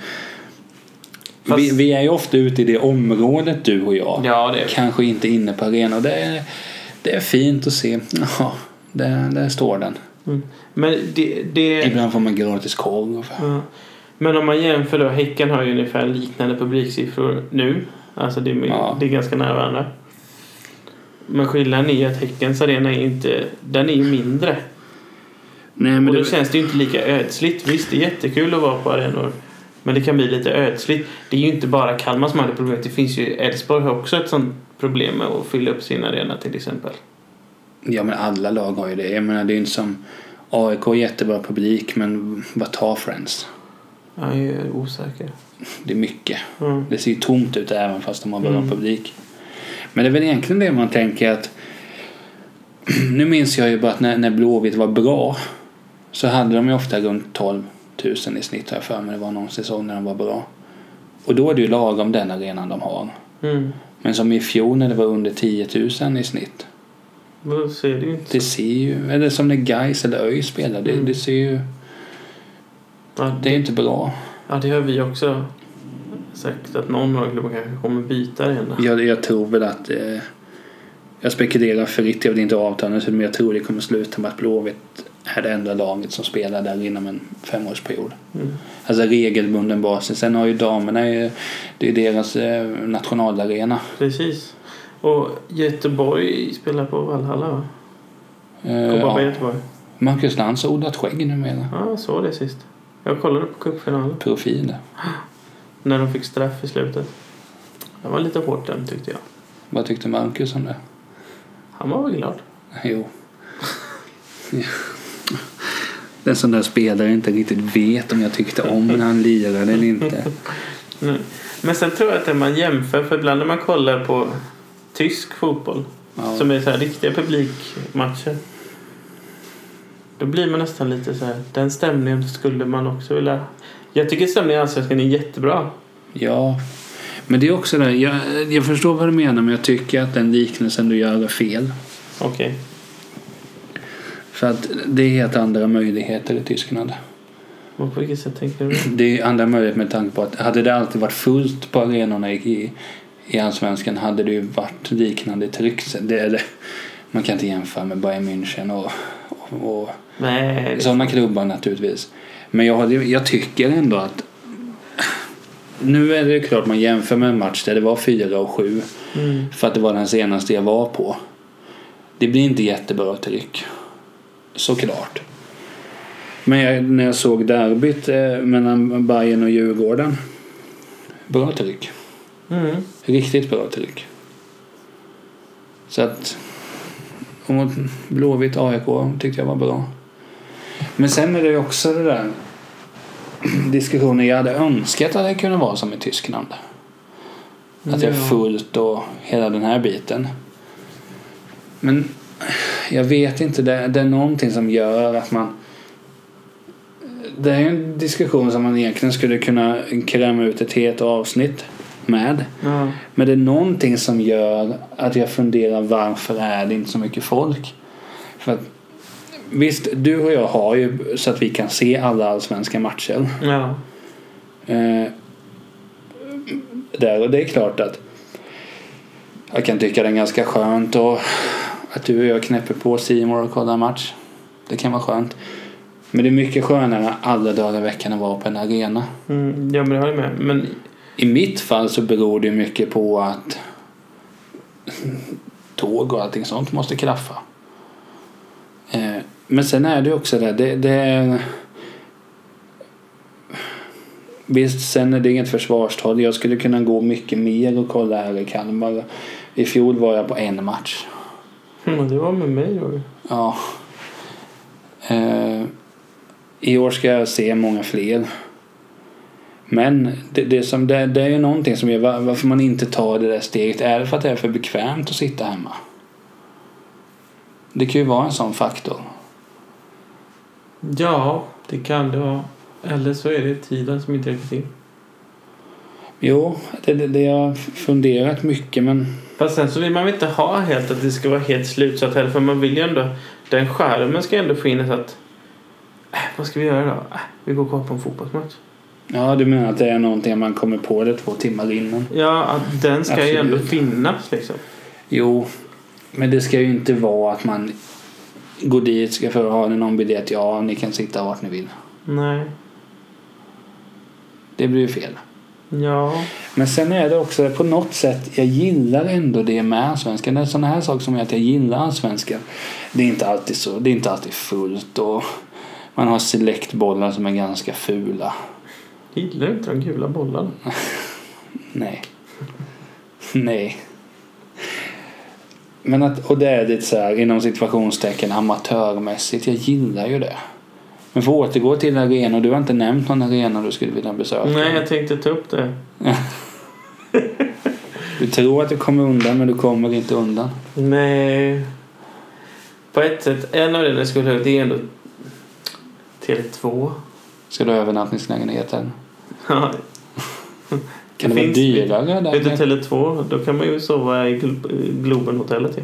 Fast- Vi, vi är ju ofta ute i det området du och jag. Ja, det är Kanske inte inne på arenan. Det är, det är fint att se. Ja, där, där står den. mm. Men det... det... Ibland får man gratis korv. Ja. Men om man jämför då, Häcken har ju ungefär liknande publiksiffror nu. Alltså det är, Ja. det är ganska nära varandra. Men skillnaden är ju att Häckens arena är inte, den är ju mindre. Nej, och men då det, känns det ju inte lika ödsligt. Visst, det är jättekul att vara på arenor. Men det kan bli lite ödsligt. Det är ju inte bara Kalmar som har det problemet. Det finns ju, Elfsborg har också ett sånt problem med att fylla upp sin arena till exempel. Ja men alla lag har ju det. Jag menar det är inte som AIK har jättebra publik men vad tar Friends? Jag är osäker. Det är mycket. Mm. Det ser ju tomt ut även fast de har bra Mm. publik. Men det är väl egentligen det man tänker att nu minns jag ju bara att när, när Blåvitt var bra så hade de ju ofta runt 12 000 i snitt har jag för mig. Det var någon säsong när de var bra. Och då är det ju lagom den arenan de har. Mm. Men som i fjol när det var under 10 000 i snitt. Då ser det ju inte Det ser ju, eller som när Gais eller ÖIS spelar. Det, Mm. det ser ju, Ja, det är inte bra. Ja, det har vi också sagt att någon av klubbarna kanske kommer byta arena. Jag, jag tror väl att eh, jag spekulerar fritt, jag vill inte avtala nu, men jag tror det kommer sluta med att Blåvitt är det enda laget som spelar där inom en femårsperiod. Mm. Alltså regelbunden basis. Sen har ju damerna, ju- det är deras eh, nationalarena. Precis. Och Göteborg spelar på Valhalla va? Eh, ja. Göteborg. Marcus Lantz har odlat skägg numera. Ja, jag såg det sist. Jag kollade på cupfinalen. Profil. När de fick straff i slutet. Det var lite hårt den tyckte jag. Vad tyckte Marcus om det? Han var väl glad. Jo. Den sån där spelare inte riktigt vet om jag tyckte om när han lirade eller inte. Mm. Men sen tror jag att när man jämför, för ibland när man kollar på tysk fotboll Ja. som är så här riktiga publikmatcher. Då blir man nästan lite så här. Den stämningen skulle man också vilja... Jag tycker stämningen i Allsvenskan är jättebra. Ja, men det är också det. Jag, jag förstår vad du menar men jag tycker att den liknelsen du gör är fel. Okej. För att det är helt andra möjligheter i Tyskland. Och på vilket sätt tänker du? Det är andra möjligheter med tanke på att hade det alltid varit fullt på arenorna i, i Allsvenskan hade det ju varit liknande tryck. Det, är det, man kan inte jämföra med Bayern München och, och, och Nej. sådana klubbar naturligtvis. Men jag, hade, jag tycker ändå att nu är det klart man jämför med en match där det var 4 och 7 Mm. för att det var den senaste jag var på. Det blir inte jättebra tryck. Såklart. Men jag, när jag såg derbyt eh, mellan Bayern och Djurgården. Bra tryck. Mm. Riktigt bra tryck. Så att... Och mot Blåvitt AIK tyckte jag var bra. Men sen är det ju också det där diskussionen jag hade önskat att det kunde vara som i Tyskland. Att det är fullt och hela den här biten. Men jag vet inte, det, det är någonting som gör att man det är en diskussion som man egentligen skulle kunna kräma ut ett helt avsnitt med. Ja. Men det är någonting som gör att jag funderar varför är det inte så mycket folk? För att, visst, du och jag har ju så att vi kan se alla allsvenska matcher. Ja. Eh, där och det är klart att jag kan tycka det är ganska skönt och att du och jag knäpper på Simor och kollar match. Det kan vara skönt. Men det är mycket skönare alla dagar i veckan att vara på en arena. Mm. Ja men det håller jag med. Men I mitt fall så beror det mycket på att tåg och allting sånt måste klaffa. Eh, Men sen är det också det, det, det är... Visst, sen är det inget försvarstal. Jag skulle kunna gå mycket mer och kolla här i Kalmar. I fjol var jag på en match. Mm, det var med mig Roger. Ja. Eh, I år ska jag se många fler. Men det, det, som, det, det är ju någonting som gör var- varför man inte tar det där steget. Är det för att det är för bekvämt att sitta hemma? Det kan ju vara en sån faktor. Ja, det kan det vara. Eller så är det tiden som inte räcker till. Jo, det, det, det har jag funderat mycket men Fast sen så vill man väl inte ha helt att det ska vara helt slutsatt heller. För man vill ju ändå... Den skärmen ska ändå finnas att... Äh, vad ska vi göra då? Äh, vi går och kollar på en fotbollsmatch. ja, du menar att det är någonting man kommer på det två timmar innan? Ja, att den ska ju ändå Absolut. finnas liksom. Jo, men det ska ju inte vara att man går dit, ska för ha någon biljett, ja ni kan sitta vart ni vill. Nej. Det blir ju fel. Ja. Men sen är det också på något sätt, jag gillar ändå det med allsvenskan. Det är sådana här saker som gör att jag gillar allsvenskan. Det är inte alltid så, det är inte alltid fullt och man har selektbollar som är ganska fula. Gillar du inte de gula bollarna? Nej. Nej. Men att, och det är lite så här inom situationstecken amatörmässigt. Jag gillar ju det. Men för att återgå till arenor. Du har inte nämnt någon arena du skulle vilja besöka. Nej, jag tänkte ta upp det. Du tror att du kommer undan men du kommer inte undan. Nej. På ett sätt, en av det jag skulle ha, det är ändå Tele2. Ska du ha övernattningslägenheten? Ja. Kan det, vara finns- dyrare där? Tele2, då kan man ju sova i Gl- Globen-hotellet ju.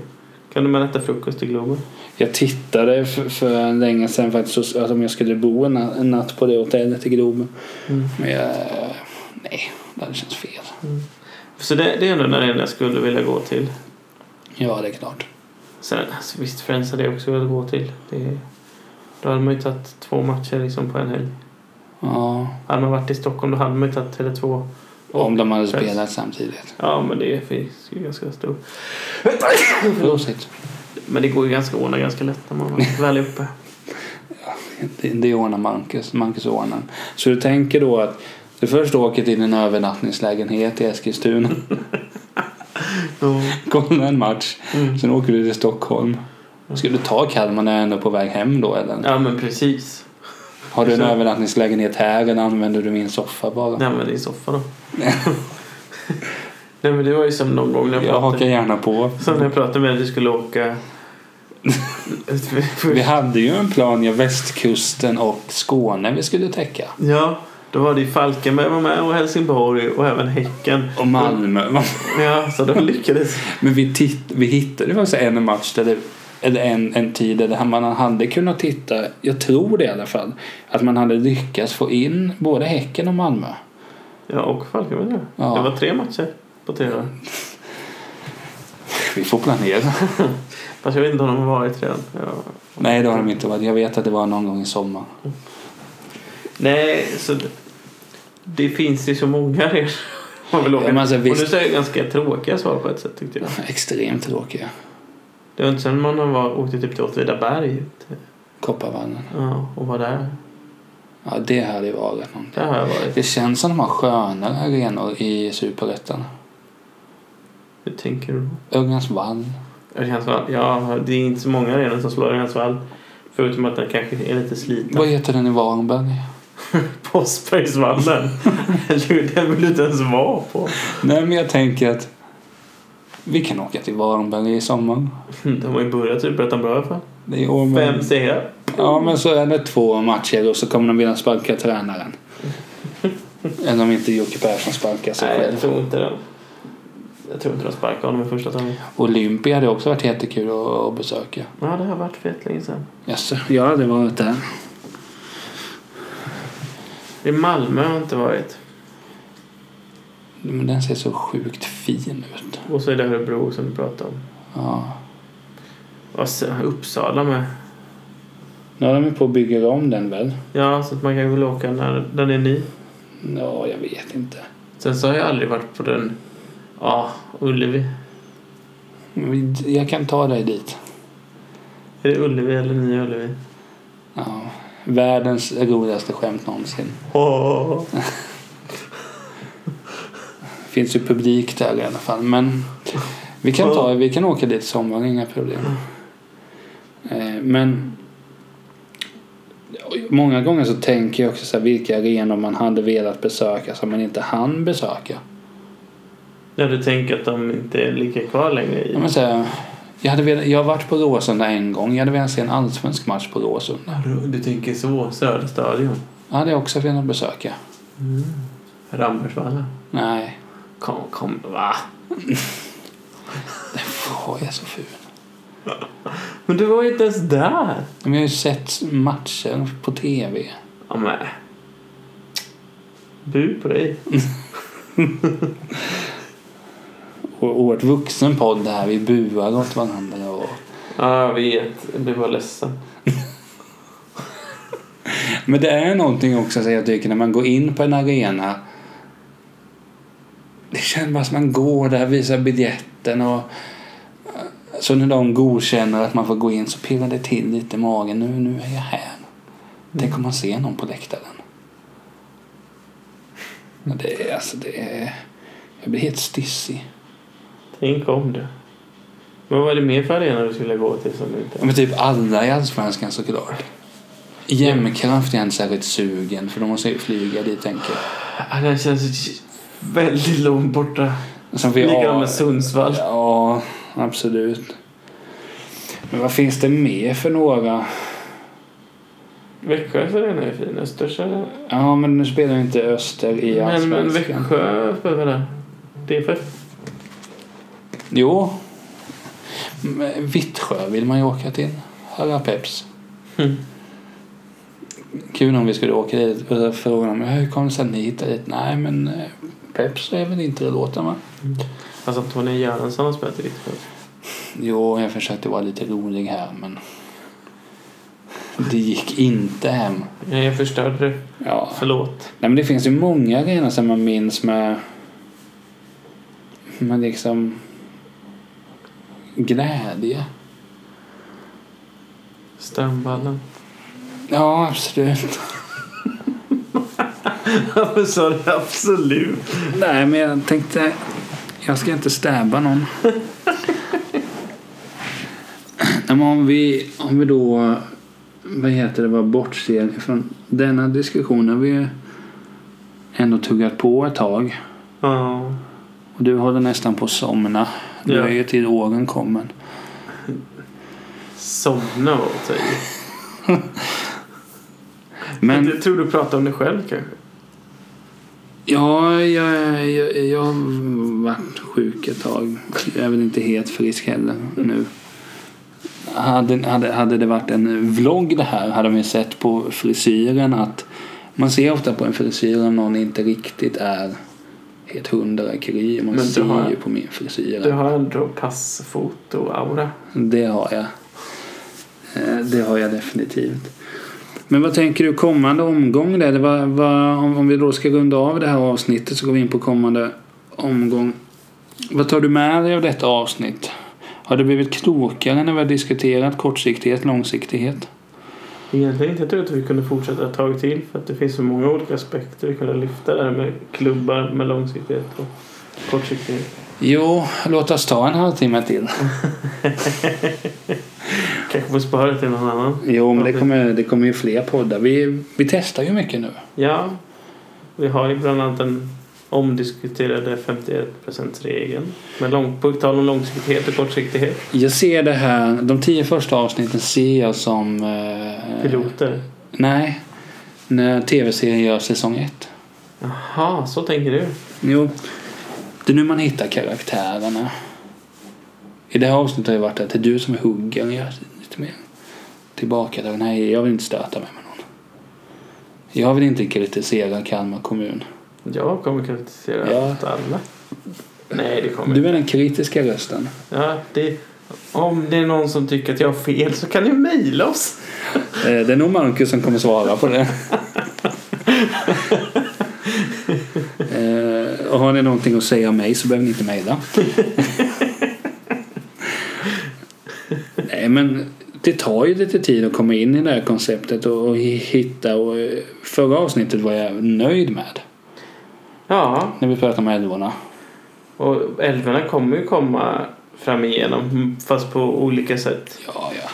Kan du man äta frukost i Globen? Jag tittade för, för länge sedan faktiskt att om jag skulle bo en, en natt på det hotellet i Globen. Mm. Men jag, nej, det hade känts fel. Så det, det är ändå den jag skulle vilja gå till. Ja, det är klart. Sen, alltså, visst, Friends hade jag också velat gå till. Det, då hade man ju tagit två matcher liksom på en helg. Ja, Hade man varit i Stockholm då hade man ju tagit Tele2. Om de hade spelat samtidigt. Ja, men det finns ju ganska stor. Prosit. Men det går ju ganska ordna ganska lätt när man är väl är uppe. Det, det ordnar Marcus. Marcus ordnar. Så du tänker då att du först åker till en övernattningslägenhet i Eskilstuna. kollar en match. Mm. Sen åker du till Stockholm. Ska du ta Kalmar när du ändå är på väg hem då eller? Ja, men precis. Har du en övernattningslägenhet här eller använder du min soffa bara? Nej, men är soffa då. Nej, men det var ju som någon gång när jag Jag hakar pratade, gärna på. som när jag pratade med att du skulle åka Vi hade ju en plan i västkusten och Skåne vi skulle täcka. ja, då var det ju Falkenberg var med och Helsingborg och även Häcken. Och Malmö. Ja, så de lyckades. Men vi, titt, vi hittade faktiskt en match där det, eller en, en tid där man hade kunnat titta, jag tror det i alla fall, att man hade lyckats få in både Häcken och Malmö. Ja, och Falkenberg. Ja. Det var tre matcher på tre dagar. Vi får planera. Fast jag vet inte om de har varit redan. Ja. Nej, det har de inte varit. Jag vet att det var någon gång i sommar. Nej, så det, det finns ju så många åka. Ja, men alltså, och nu visst- är det ganska tråkiga svar på ett sätt tyckte jag. Extremt tråkiga. Det var inte sen man var, åkte typ till Åtvidaberg Kopparvallen. ja, och var där. Ja, det hade ju varit någonting. Där har jag varit. Det känns som de har skönare arenor i Superettan. Hur tänker du då? Örjansvall. Örjansvall. Ja, det är inte så många arenor som slår Örjansvall. Förutom att den kanske är lite sliten. Vad heter den i Varberg? Påsbergsvallen. den vill du inte ens vara på. Nej, men jag tänker att vi kan åka till Varberg i sommar. De har ju börjat Superettan bra i alla fall. Det är Fem segrar. Ja, men så är det två matcher och så kommer de vilja sparka tränaren. Eller om inte Jocke Persson sparkar sig Nej, jag själv. tror inte det. Jag tror inte de sparkar honom i första taget. Olympia hade också varit jättekul att, att besöka. Ja, det har varit fett länge sedan. Jaså, jag hade varit där. I Malmö har jag inte varit. Men den ser så sjukt fin ut. Och så är det Örebro som du pratade om. Ja. Och sen Uppsala med. Nu har de ju på att bygga om den väl? Ja, så att man kan väl åka när den är ny. Ja, jag vet inte. Sen så har jag aldrig varit på den. Ja, Ullevi. Jag kan ta dig dit. Är det Ullevi eller Nya Ullevi? Ja. Världens roligaste skämt någonsin. Åh. Finns ju publik där i alla fall. Men vi kan, ta, vi kan åka dit i sommar, inga problem. Eh, Men många gånger så tänker jag också så här, vilka arenor man hade velat besöka som man inte hann besöka. Ja, du tänker att de inte ligger kvar längre i? Ja, men så här, jag, hade velat, jag har varit på Råsunda en gång. Jag hade velat se en allsvensk match på Råsunda. Du, tänker så? Söderstadion? Jag hade jag också velat besöka. Rambergsvalla? Nej, Kom, kom, va? åh, jag är så ful. Men du var ju inte ens där. Men jag har ju sett matcher på tv. Ja, men. Bu på dig. Och oerhört vuxen podd här. Vi buar åt varandra. Och... Ja, jag vet. Jag blir bara ledsen. Men det är någonting också så jag tycker när man går in på en arena. Det känns bara som man går där, visar biljetten och så när de godkänner att man får gå in så pirrar det till lite i magen. Nu, nu är jag här. Tänk om man ser någon på läktaren. Men det är alltså det är... Jag blir helt stissig. Tänk om det. Men vad är det mer för arena du skulle gå till som inte... Men typ alla i Allsvenskan såklart. Jämkraft är jag inte särskilt sugen för de måste ju flyga dit tänker jag. Ja, den känns väldigt långt borta. Likadant med Sundsvall. Ja, absolut. Men vad finns det mer för några? Växjös arena är fin. Östers. Ja, men nu spelar inte Öster i Men, men Allsvenskan. Växjö spelar där? För... Jo. Vittsjö vill man ju åka till. Höra Peps. Mm. Kul om vi skulle åka dit och fråga dem hur kom det sig att ni hittade dit? Nej, men eh, Peps är väl inte det låten va? Alltså Tony Göransson har spelat i Växjö. Jo, jag försökte vara lite rolig här men det gick inte hem. Ja, jag förstörde det. Ja. Förlåt. Nej, men det finns ju många arenor som man minns med, med liksom glädje. Strandvallen. Ja, absolut. Varför sa du absolut? Nej, men jag tänkte jag ska inte stäba någon. Men om vi, om vi då vad heter det, var bortser från denna diskussion har vi ändå tuggat på ett tag. Ja. Och du håller nästan på att somna. Du Ja. är ju till åren kommen. Somna var att. Men Jag tror du pratar om dig själv kanske? Ja, jag, jag, jag har varit sjuk ett tag. Jag är väl inte helt frisk heller nu. Hade, hade, hade det varit en vlogg det här hade man ju sett på frisyren att man ser ofta på en frisyr om någon inte riktigt är helt hundra kry. Man Men ser har- ju på min frisyr. Du har ändå passfoto-aura. Det har jag. Eh, Det har jag definitivt. Men vad tänker du kommande omgång där? Det var, var, om, om vi då ska runda av det här avsnittet så går vi in på kommande omgång. Vad tar du med dig av detta avsnitt? Har du blivit klokare när vi har diskuterat kortsiktighet, långsiktighet? Egentligen inte. Jag tror att vi kunde fortsätta ett tag till för att det finns så många olika aspekter vi kunde lyfta där med klubbar med långsiktighet och kortsiktighet. Jo, låt oss ta en halvtimme till. Kanske får spara det till någon annan. Jo, men det kommer, det kommer ju fler poddar. Vi, vi testar ju mycket nu. Ja, vi har ju bland annat den omdiskuterade 51%-regeln. Men lång, på tal om långsiktighet och kortsiktighet. Jag ser det här, de tio första avsnitten ser jag som... Eh, Piloter. Nej, när tv-serien gör säsong ett. Jaha, så tänker du. Jo, det är nu man hittar karaktärerna. I det här avsnittet har det varit att det är du som är huggaren. Lite mer tillbaka där. Nej, jag vill inte stöta mig med någon. Jag vill inte kritisera Kalmar kommun. Jag kommer kritisera Ja. alla. Nej, det kommer Du är den kritiska rösten. Ja, det, om det är någon som tycker att jag har fel så kan ni mejla oss. Eh, Det är nog Marcus som kommer svara på det. Eh, och har ni någonting att säga om mig så behöver ni inte mejla. Nej men det tar ju lite tid att komma in i det här konceptet och, och hitta och eh, förra avsnittet var jag nöjd med. Ja, När vi pratade om älvorna. och älvorna kommer ju komma fram igenom fast på olika sätt. Ja, ja.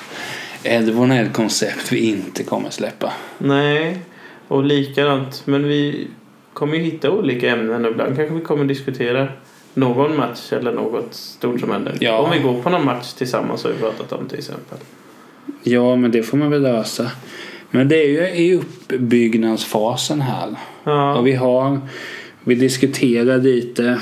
Älvorna är ett koncept vi inte kommer släppa. Nej, och likadant. Men vi kommer ju hitta olika ämnen och ibland kanske vi kommer diskutera någon match eller något stort som händer. Ja. Om vi går på någon match tillsammans har vi pratat om till exempel. Ja, men det får man väl lösa. Men det är ju i uppbyggnadsfasen här. Ja, Och vi har, vi diskuterar lite.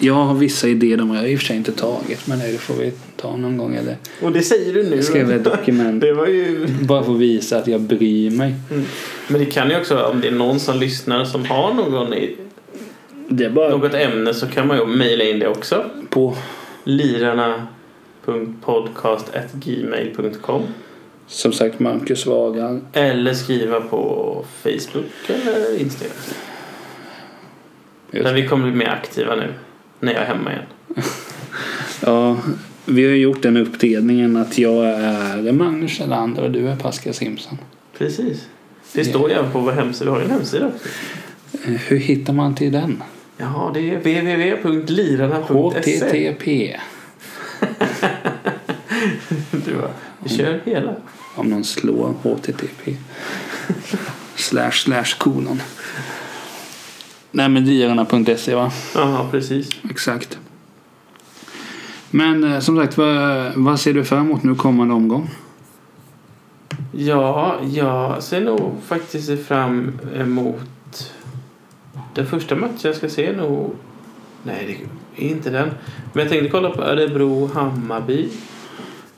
Jag har vissa idéer, de har jag i och för sig inte tagit. Men det får vi ta någon gång. Eller och det säger du nu. jag skrev ett dokument. Det var ju... Bara för att visa att jag bryr mig. Mm. Men det kan ju också om det är någon som lyssnar som har någon i, bara något ämne så kan man ju mejla in det också. på, lirarna.podcast.gmail.com som sagt, Marcus svarar. Eller skriva på Facebook eller Instagram. Just vi kommer bli mer aktiva nu. När jag är hemma igen. Ja, vi har gjort den uppdelningen att jag är Magnus Kjellander och du är Pascal Simpson. Precis. Det står ju även på vår hemsida. Vi har en hemsida också. Eh, Hur hittar man till den? Ja, det är www.lirarna.se. HTTP. Bara, vi kör hela. Om någon slår HTTP. slash slash kolon. Nej men dyrarna.se va? Ja, precis. Exakt. Men eh, som sagt, vad, vad ser du fram emot nu kommande omgång? Ja, jag ser nog faktiskt fram emot den första matchen jag ska se nog... Nej, det är inte den. Men jag tänkte kolla på Örebro-Hammarby.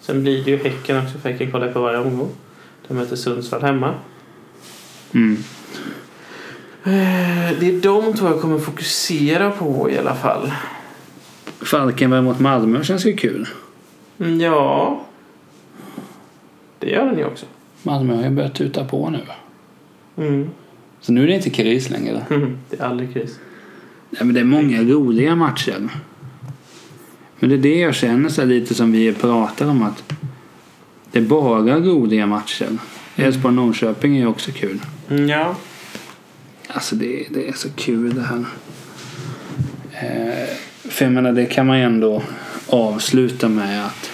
Sen blir det ju Häcken också, för Häcken kollar på varje omgång. De möter Sundsvall hemma. Mm. Eh, Det är de två jag kommer fokusera på i alla fall. Falkenberg mot Malmö känns ju kul. Mm, Ja, det gör den ju också. Malmö har ju börjat tuta på nu. Mm. Så nu är det inte kris längre. Det är aldrig kris. Nej, men det är många roliga matcher. Men det är det jag känner så lite som vi pratar om att det är bara roliga matcher. Elfsborg-Norrköping är också kul. Mm, Ja, Alltså det, det är så kul det här. Eh, för jag menar det kan man ju ändå avsluta med att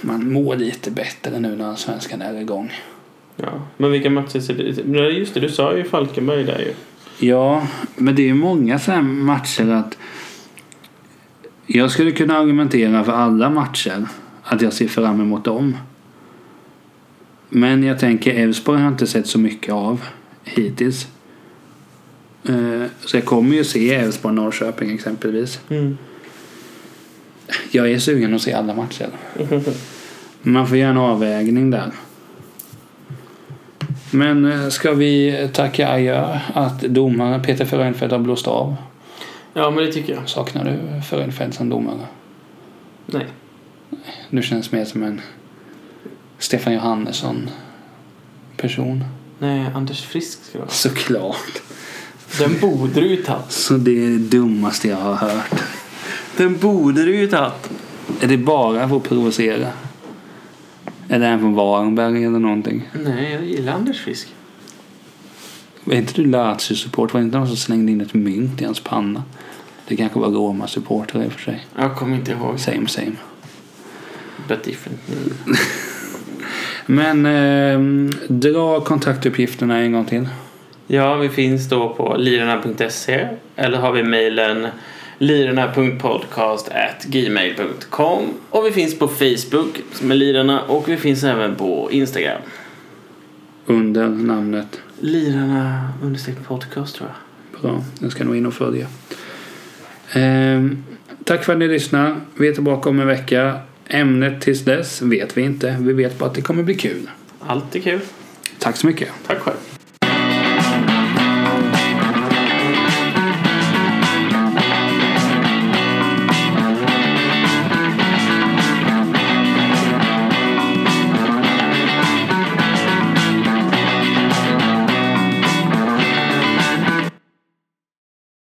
man mår lite bättre nu när svenskan är igång. ja. Men vilka matcher ser det Nej, Just det, du sa ju Falkenberg där ju. Ja, men det är ju många så här matcher att jag skulle kunna argumentera för alla matcher. att jag ser fram emot dem. Men jag tänker Elfsborg har jag inte sett så mycket av hittills. Eh, Så jag kommer ju se Elfsborg Norrköping exempelvis. Mm. Jag är sugen att se alla matcher. Man får göra en avvägning där. Men eh, ska vi tacka adjö att domaren Peter Frönfeldt har blåst av? Ja, men det tycker jag. Saknar du Frönfeldt som domare? Nej. Du känns mer som en Stefan Johannesson person. Nej, Anders Frisk ska det vara. Såklart. Den borde du ju tagit. Så det är det dummaste jag har hört. Den borde du ju tagit. Är det bara för att provocera? Är det en från Varnberg eller någonting? Nej, jag gillar Anders Frisk. Var inte du Lazio-support? Var det inte någon som slängde in ett mynt i hans panna? Det kanske var Roma-supporter i och för sig. Jag kommer inte ihåg. Same same. But different. Men eh, dra kontaktuppgifterna en gång till. Ja, vi finns då på lirarna.se eller har vi mejlen lirarna.podcast@gmail.com och vi finns på Facebook som är Lirarna och vi finns även på Instagram. Under namnet. Lirarna understreck podcast tror jag. Bra, den ska nog in och följa. Ehm, tack för att ni lyssnar. Vi är tillbaka om en vecka. Ämnet tills dess vet vi inte. Vi vet bara att det kommer bli kul. Alltid kul. Tack så mycket. Tack själv.